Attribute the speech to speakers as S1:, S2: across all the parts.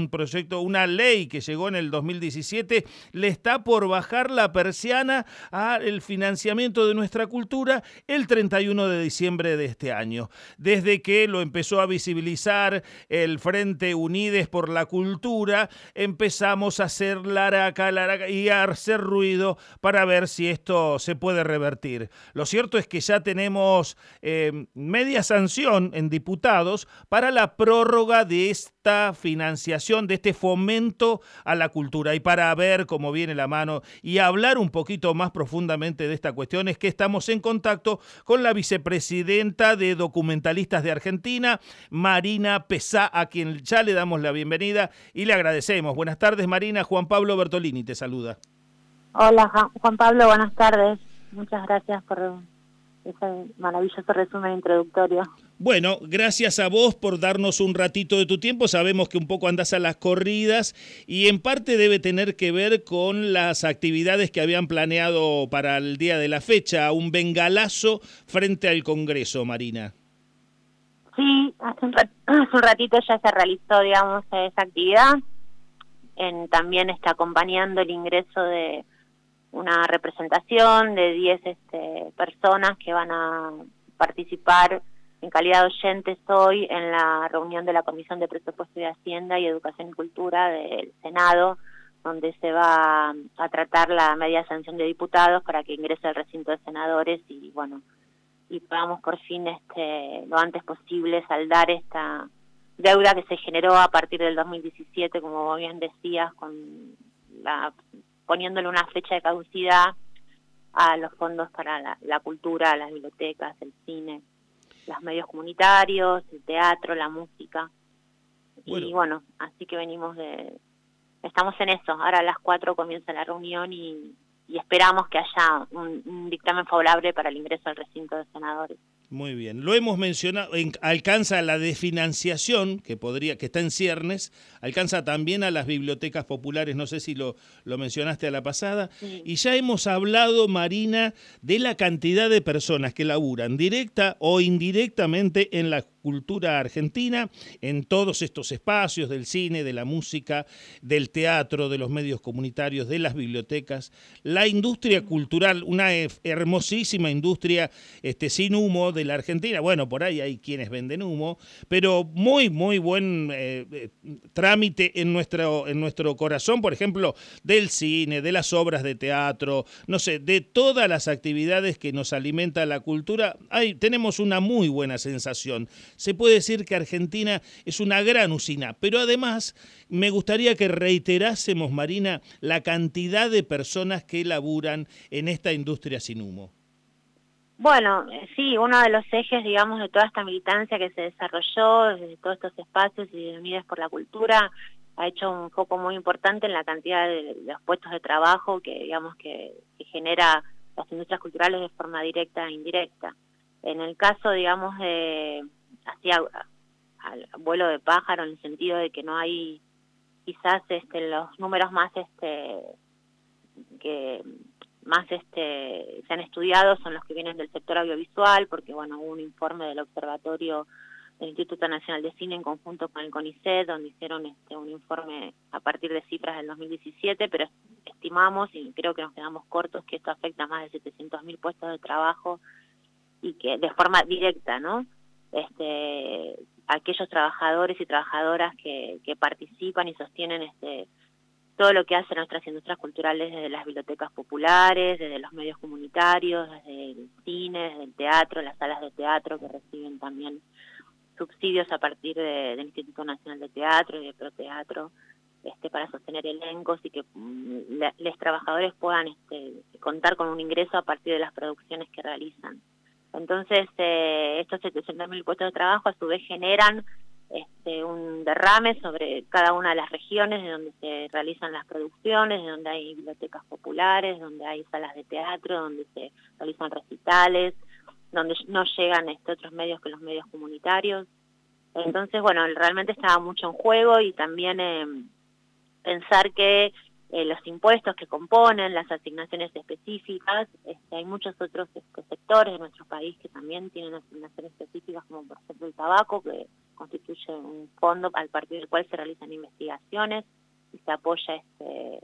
S1: un proyecto, una ley que llegó en el 2017, le está por bajar la persiana al financiamiento de nuestra cultura el 31 de diciembre de este año. Desde que lo empezó a visibilizar el Frente Unides por la Cultura, empezamos a hacer laraca, laraca y a hacer ruido para ver si esto se puede revertir. Lo cierto es que ya tenemos eh, media sanción en diputados para la prórroga de financiación de este fomento a la cultura. Y para ver cómo viene la mano y hablar un poquito más profundamente de esta cuestión es que estamos en contacto con la vicepresidenta de Documentalistas de Argentina, Marina Pesá, a quien ya le damos la bienvenida y le agradecemos. Buenas tardes, Marina. Juan Pablo Bertolini te saluda.
S2: Hola, Juan Pablo, buenas tardes. Muchas gracias por ese maravilloso resumen introductorio.
S1: Bueno, gracias a vos por darnos un ratito de tu tiempo. Sabemos que un poco andas a las corridas y en parte debe tener que ver con las actividades que habían planeado para el día de la fecha, un bengalazo frente al Congreso, Marina.
S2: Sí, hace un, ratito ya se realizó, digamos, esa actividad. En, también está acompañando el ingreso de una representación de 10 este, personas que van a participar. En calidad de oyentes hoy en la reunión de la Comisión de Presupuesto de Hacienda y Educación y Cultura del Senado, donde se va a tratar la media sanción de diputados para que ingrese al recinto de senadores y bueno, y podamos por fin este lo antes posible saldar esta deuda que se generó a partir del 2017, como bien decías, con la poniéndole una fecha de caducidad a los fondos para la, la cultura, las bibliotecas, el cine los medios comunitarios, el teatro, la música. Y bueno, así que venimos de... Estamos en eso. Ahora a las cuatro comienza la reunión y, esperamos que haya un dictamen favorable para el ingreso al recinto de senadores.
S1: Muy bien, lo hemos mencionado, alcanza la desfinanciación, que podría, que está en ciernes, alcanza también a las bibliotecas populares, no sé si lo, lo mencionaste a la pasada, y ya hemos hablado, Marina, de la cantidad de personas que laburan directa o indirectamente en la cultura argentina, en todos estos espacios del cine, de la música, del teatro, de los medios comunitarios, de las bibliotecas, la industria cultural, una hermosísima industria este, sin humo, de la Argentina. Bueno, por ahí hay quienes venden humo, pero muy, muy buen eh, eh, trámite en nuestro, en nuestro corazón, por ejemplo, del cine, de las obras de teatro, no sé, de todas las actividades que nos alimenta la cultura. Hay, tenemos una muy buena sensación. Se puede decir que Argentina es una gran usina, pero además me gustaría que reiterásemos, Marina, la cantidad de personas que laburan en esta industria sin humo.
S2: Bueno, sí, uno de los ejes, digamos, de toda esta militancia que se desarrolló desde todos estos espacios y de Unidas por la Cultura, ha hecho un foco muy importante en la cantidad de, los puestos de trabajo que, digamos, que, genera las industrias culturales de forma directa e indirecta. En el caso, digamos, de hacia al vuelo de pájaro, en el sentido de que no hay quizás este, los números más este que más este, se han estudiado son los que vienen del sector audiovisual, porque bueno, hubo un informe del Observatorio del Instituto Nacional de Cine en conjunto con el CONICET, donde hicieron este, un informe a partir de cifras del 2017, pero estimamos, y creo que nos quedamos cortos, que esto afecta a más de 700.000 puestos de trabajo y que de forma directa, ¿no? Este, aquellos trabajadores y trabajadoras que, participan y sostienen este todo lo que hacen nuestras industrias culturales desde las bibliotecas populares, desde los medios comunitarios, desde el cine, desde el teatro, las salas de teatro que reciben también subsidios a partir del Instituto Nacional de Teatro y de Proteatro este, para sostener elencos y que mm, los trabajadores puedan este, contar con un ingreso a partir de las producciones que realizan. Entonces, eh, estos 700.000 puestos de trabajo a su vez generan este, un derrame sobre cada una de las regiones de donde se realizan las producciones, de donde hay bibliotecas populares, donde hay salas de teatro, donde se realizan recitales, donde no llegan este, otros medios que los medios comunitarios. Entonces, bueno, realmente estaba mucho en juego y también eh, pensar que eh, los impuestos que componen, las asignaciones específicas, este, hay muchos otros este, sectores de nuestro país que también tienen asignaciones específicas, como por ejemplo el tabaco, que constituye un fondo al partir del cual se realizan investigaciones y se apoya este,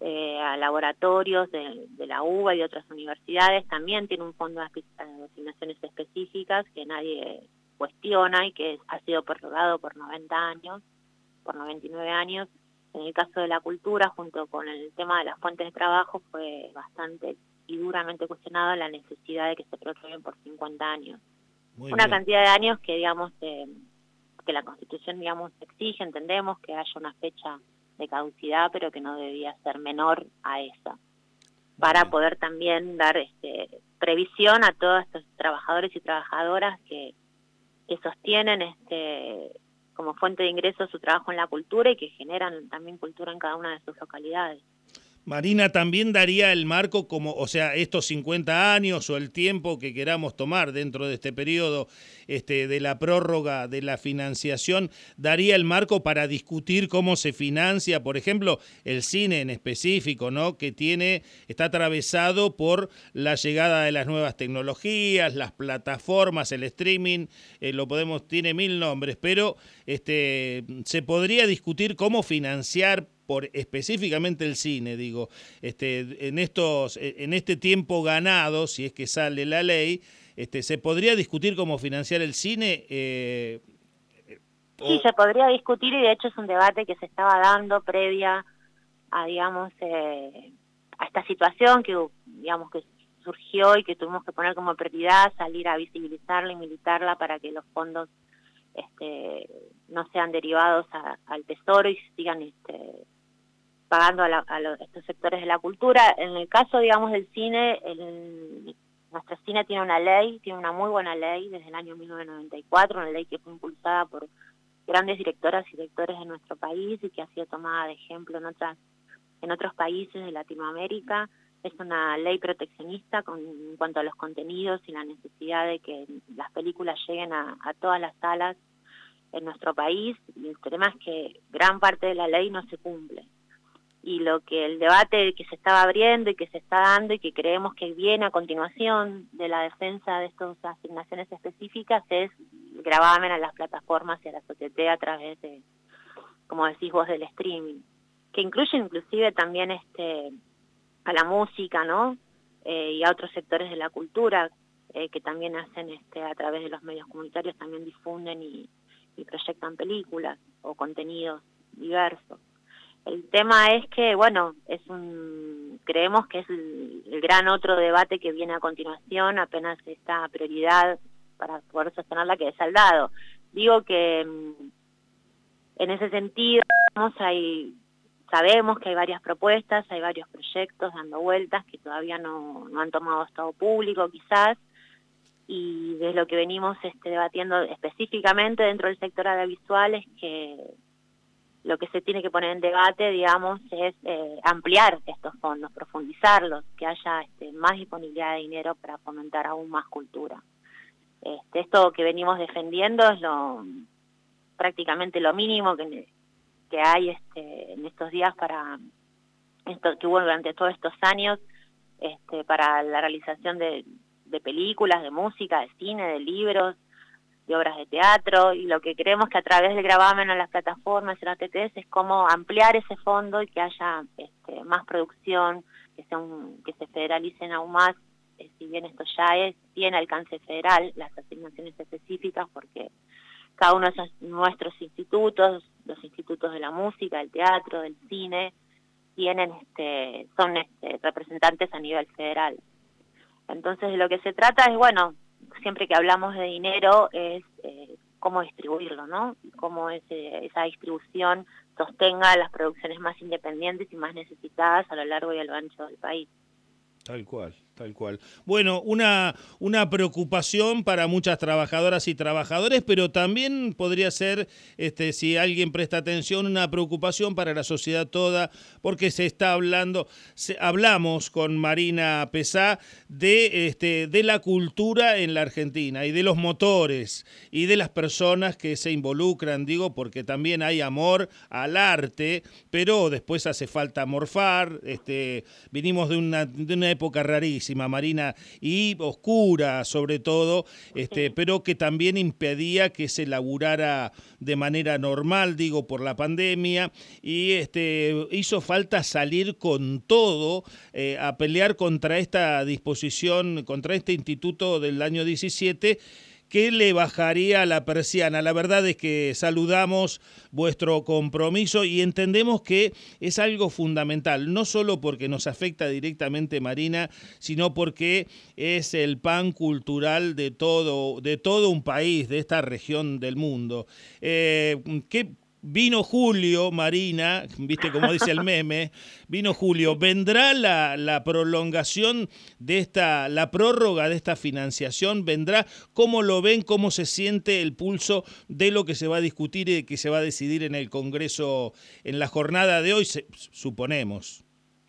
S2: eh, a laboratorios de, la UBA y de otras universidades. También tiene un fondo de asignaciones específicas que nadie cuestiona y que ha sido prorrogado por 90 años, por 99 años. En el caso de la cultura, junto con el tema de las fuentes de trabajo, fue bastante y duramente cuestionado la necesidad de que se prorroguen por 50 años. una cantidad de años que, digamos, eh, que la Constitución, digamos, exige, entendemos que haya una fecha de caducidad, pero que no debía ser menor a esa, para poder también dar este, previsión a todos estos trabajadores y trabajadoras que, que sostienen este como fuente de ingresos su trabajo en la cultura y que generan también cultura en cada una de sus localidades.
S1: Marina, también daría el marco como, o sea, estos 50 años o el tiempo que queramos tomar dentro de este periodo este, de la prórroga de la financiación, daría el marco para discutir cómo se financia, por ejemplo, el cine en específico, ¿no? Que tiene, está atravesado por la llegada de las nuevas tecnologías, las plataformas, el streaming, eh, lo podemos, tiene mil nombres, pero este, se podría discutir cómo financiar por específicamente el cine, digo, este, en estos, en este tiempo ganado, si es que sale la ley, este, ¿se podría discutir cómo financiar el cine?
S2: Eh, sí, se podría discutir y de hecho es un debate que se estaba dando previa a, digamos, eh, a esta situación que, digamos, que surgió y que tuvimos que poner como prioridad salir a visibilizarla y militarla para que los fondos este, no sean derivados al tesoro y sigan este, pagando a, estos sectores de la cultura. En el caso, digamos, del cine, nuestro cine tiene una ley, tiene una muy buena ley desde el año 1994, una ley que fue impulsada por grandes directoras y directores de nuestro país y que ha sido tomada de ejemplo en otras en otros países de Latinoamérica. Es una ley proteccionista con, en cuanto a los contenidos y la necesidad de que las películas lleguen a, a todas las salas en nuestro país. El problema es que gran parte de la ley no se cumple y lo que el debate que se estaba abriendo y que se está dando y que creemos que viene a continuación de la defensa de estas asignaciones específicas es gravamen a las plataformas y a la sociedad a través de, como decís vos, del streaming, que incluye inclusive también este a la música, ¿no? Eh, y a otros sectores de la cultura eh, que también hacen este a través de los medios comunitarios también difunden y proyectan películas o contenidos diversos. El tema es que, bueno, es un, creemos que es el, gran otro debate que viene a continuación, apenas esta prioridad para poder sostenerla que es saldado. Digo que mm, en ese sentido hay, sabemos que hay varias propuestas, hay varios proyectos dando vueltas que todavía no, no han tomado estado público quizás, y de lo que venimos este, debatiendo específicamente dentro del sector audiovisual es que lo que se tiene que poner en debate, digamos, es eh, ampliar estos fondos, profundizarlos, que haya este, más disponibilidad de dinero para fomentar aún más cultura. Este, esto que venimos defendiendo es lo prácticamente lo mínimo que, hay este, en estos días para esto que hubo durante todos estos años este, para la realización de, de películas, de música, de cine, de libros, de obras de teatro y lo que creemos que a través del gravamen a las plataformas y las TTS es cómo ampliar ese fondo y que haya este, más producción, que, sea que se federalicen aún más, eh, si bien esto ya es, tiene alcance federal, las asignaciones específicas, porque cada uno de nuestros institutos, los institutos de la música, del teatro, del cine, tienen este, son este, representantes a nivel federal. Entonces de lo que se trata es, bueno, siempre que hablamos de dinero es eh, cómo distribuirlo, ¿no? Cómo esa distribución sostenga las producciones más independientes y más necesitadas a lo largo y a lo ancho del país.
S1: Tal cual. Tal cual. Bueno, una, una preocupación para muchas trabajadoras y trabajadores, pero también podría ser, este, si alguien presta atención, una preocupación para la sociedad toda, porque se está hablando, hablamos con Marina Pesá de, este, de la cultura en la Argentina y de los motores y de las personas que se involucran, digo, porque también hay amor al arte, pero después hace falta morfar, este, vinimos de una, de una época rarísima Marina, y oscura sobre todo, este, pero que también impedía que se laburara de manera normal, digo, por la pandemia, y este, hizo falta salir con todo eh, a pelear contra esta disposición, contra este instituto del año 17 que le bajaría la persiana. La verdad es que saludamos vuestro compromiso y entendemos que es algo fundamental, no solo porque nos afecta directamente Marina, sino porque es el pan cultural de todo, de todo un país, de esta región del mundo. Eh, ¿qué, Vino Julio, Marina, viste como dice el meme, vino Julio, ¿vendrá la, la, prolongación de esta, la prórroga de esta financiación? ¿Vendrá? ¿Cómo lo ven? ¿Cómo se siente el pulso de lo que se va a discutir y que se va a decidir en el Congreso en la jornada de hoy, suponemos?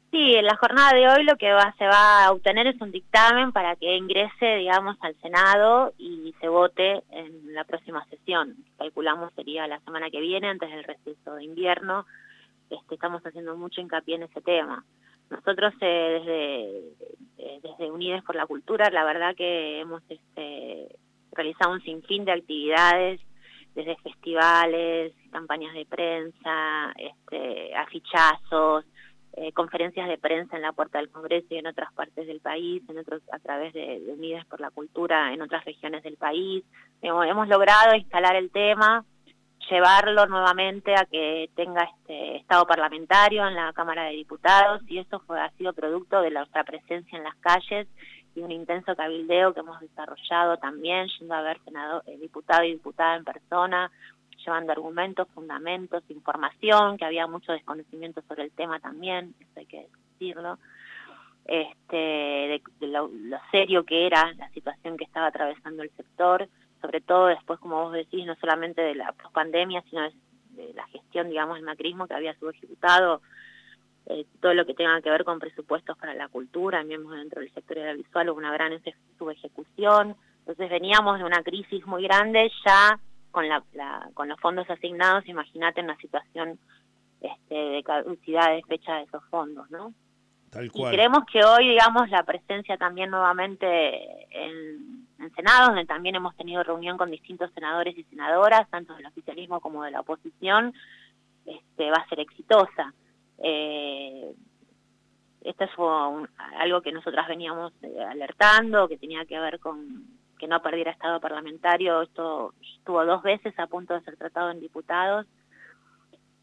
S2: Sí, en la jornada de hoy lo que va, se va a obtener es un dictamen para que ingrese, digamos, al Senado y se vote en la próxima sesión. Calculamos sería la semana que viene, antes del receso de invierno. Este, estamos haciendo mucho hincapié en ese tema. Nosotros eh, desde, eh, desde Unides por la Cultura, la verdad que hemos este, realizado un sinfín de actividades, desde festivales, campañas de prensa, este, afichazos, eh, conferencias de prensa en la puerta del Congreso y en otras partes del país, en otros a través de, Unidas por la Cultura en otras regiones del país. hemos logrado instalar el tema, llevarlo nuevamente a que tenga este estado parlamentario en la Cámara de Diputados y eso fue, ha sido producto de nuestra presencia en las calles y un intenso cabildeo que hemos desarrollado también, yendo a ver senador, eh, diputado y diputada en persona, llevando argumentos, fundamentos, información, que había mucho desconocimiento sobre el tema también, eso hay que decirlo, este, de, lo, serio que era la situación que estaba atravesando el sector, sobre todo después, como vos decís, no solamente de la pandemia, sino de, la gestión, digamos, del macrismo que había subejecutado eh, todo lo que tenga que ver con presupuestos para la cultura, mismo dentro del sector audiovisual hubo una gran subejecución, entonces veníamos de una crisis muy grande ya con, la, con los fondos asignados, imagínate una situación este, de caducidad de fecha de esos fondos, ¿no?
S1: Tal cual.
S2: Y creemos que hoy, digamos, la presencia también nuevamente en, en Senado, donde también hemos tenido reunión con distintos senadores y senadoras, tanto del oficialismo como de la oposición, este, va a ser exitosa. Eh, esto fue algo que nosotras veníamos eh, alertando, que tenía que ver con que no perdiera estado parlamentario. Esto estuvo dos veces a punto de ser tratado en diputados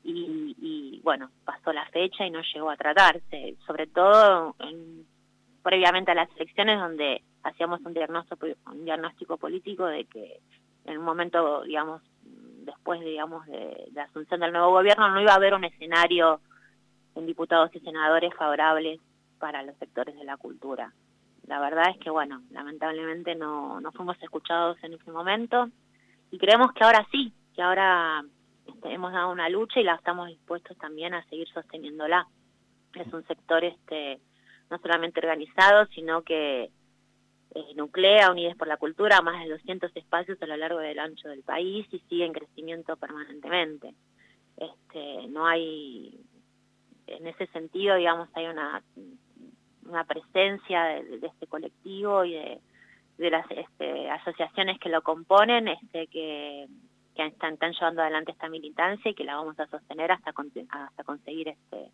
S2: y, bueno, pasó la fecha y no llegó a tratarse, sobre todo previamente a las elecciones donde hacíamos un diagnóstico, un diagnóstico político de que en un momento, digamos, después, digamos, de la asunción del nuevo gobierno no iba a haber un escenario en diputados y senadores favorables para los sectores de la cultura la verdad es que, bueno, lamentablemente no, no fuimos escuchados en ese momento y creemos que ahora sí, que ahora este, hemos dado una lucha y la estamos dispuestos también a seguir sosteniéndola. Es un sector este no solamente organizado, sino que eh, nuclea Unides por la Cultura más de 200 espacios a lo largo del ancho del país y sigue en crecimiento permanentemente. Este, no hay, en ese sentido, digamos, hay una una presencia de, este colectivo y de, las este, asociaciones que lo componen este, que, están, están, llevando adelante esta militancia y que la vamos a sostener hasta, hasta conseguir este,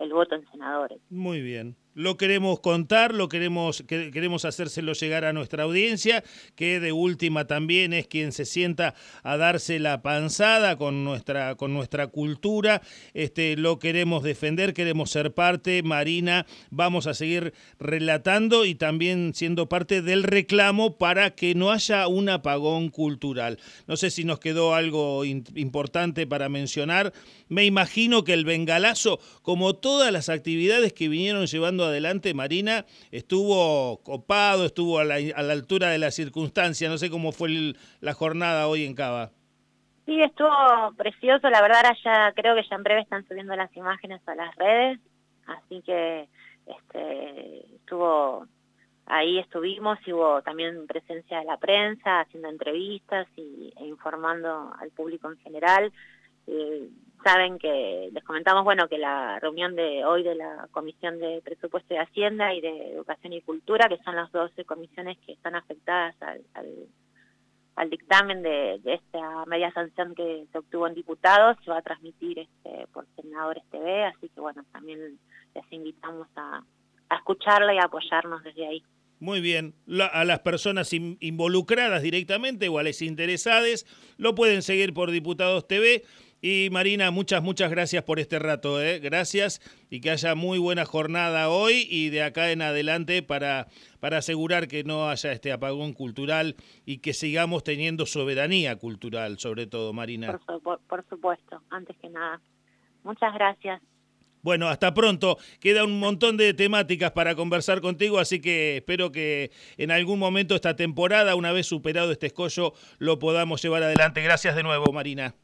S2: el voto en senadores.
S1: Muy bien lo queremos contar, lo queremos, queremos hacérselo llegar a nuestra audiencia, que de última también es quien se sienta a darse la panzada con nuestra, con nuestra cultura. Este, lo queremos defender, queremos ser parte. Marina, vamos a seguir relatando y también siendo parte del reclamo para que no haya un apagón cultural. No sé si nos quedó algo importante para mencionar. Me imagino que el bengalazo, como todas las actividades que vinieron llevando adelante, Marina, estuvo copado, estuvo a la, altura de la circunstancia. No sé cómo fue la jornada hoy en Cava.
S2: Sí, estuvo precioso, la verdad ya creo que ya en breve están subiendo las imágenes a las redes, así que este, estuvo ahí estuvimos y hubo también presencia de la prensa haciendo entrevistas y, e informando al público en general. Eh, saben que les comentamos bueno que la reunión de hoy de la Comisión de Presupuesto de Hacienda y de Educación y Cultura, que son las 12 comisiones que están afectadas al, al, dictamen de, esta media sanción que se obtuvo en diputados, se va a transmitir este, por Senadores TV, así que bueno, también les invitamos a, a escucharla y a apoyarnos desde ahí.
S1: Muy bien. a las personas involucradas directamente o a las interesadas lo pueden seguir por Diputados TV. Y Marina, muchas, muchas gracias por este rato. ¿eh? Gracias y que haya muy buena jornada hoy y de acá en adelante para, para asegurar que no haya este apagón cultural y que sigamos teniendo soberanía cultural, sobre todo, Marina.
S2: por supuesto, antes que nada. Muchas gracias.
S1: Bueno, hasta pronto. Queda un montón de temáticas para conversar contigo, así que espero que en algún momento esta temporada, una vez superado este escollo, lo podamos llevar adelante. Gracias de nuevo, Marina.